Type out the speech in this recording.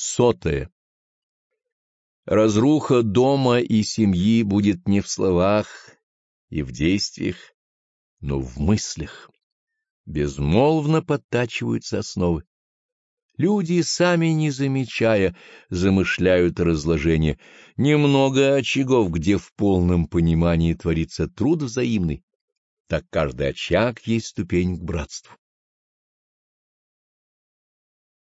Сотое. Разруха дома и семьи будет не в словах и в действиях, но в мыслях. Безмолвно подтачиваются основы. Люди, сами не замечая, замышляют разложение. Немного очагов, где в полном понимании творится труд взаимный. Так каждый очаг есть ступень к братству.